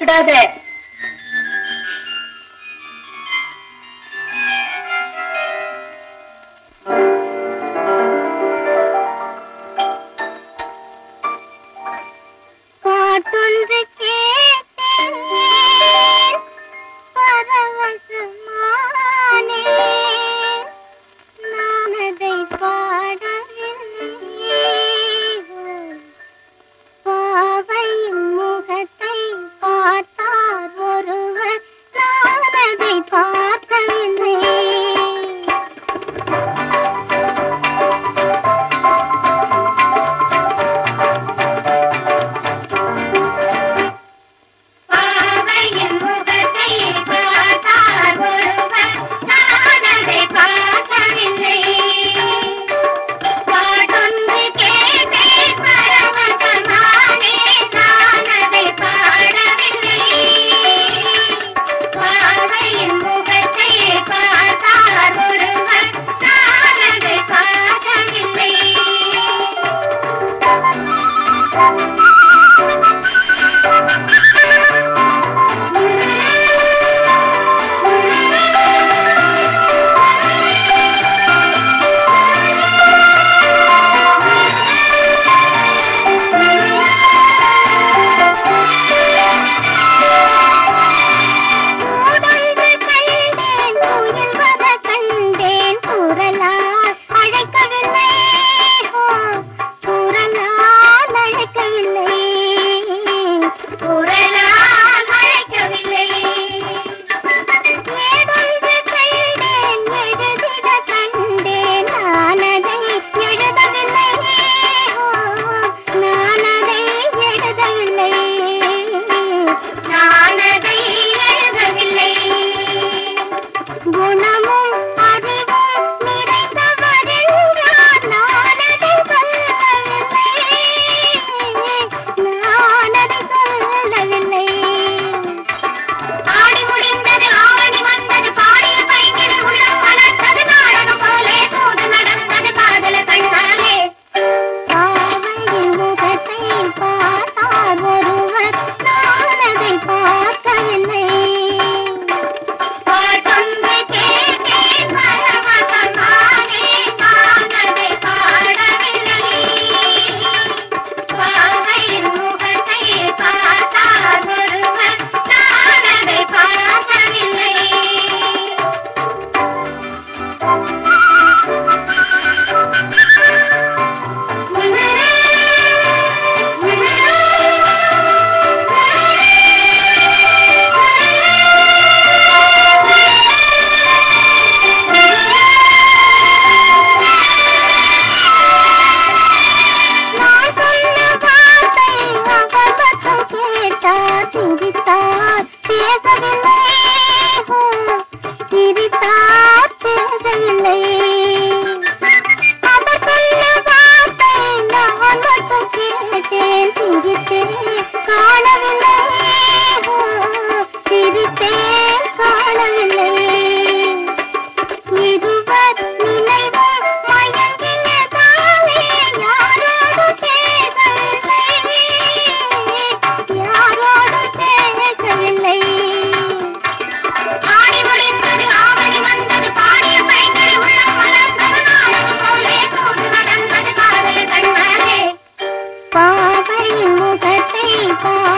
after た、きびた、da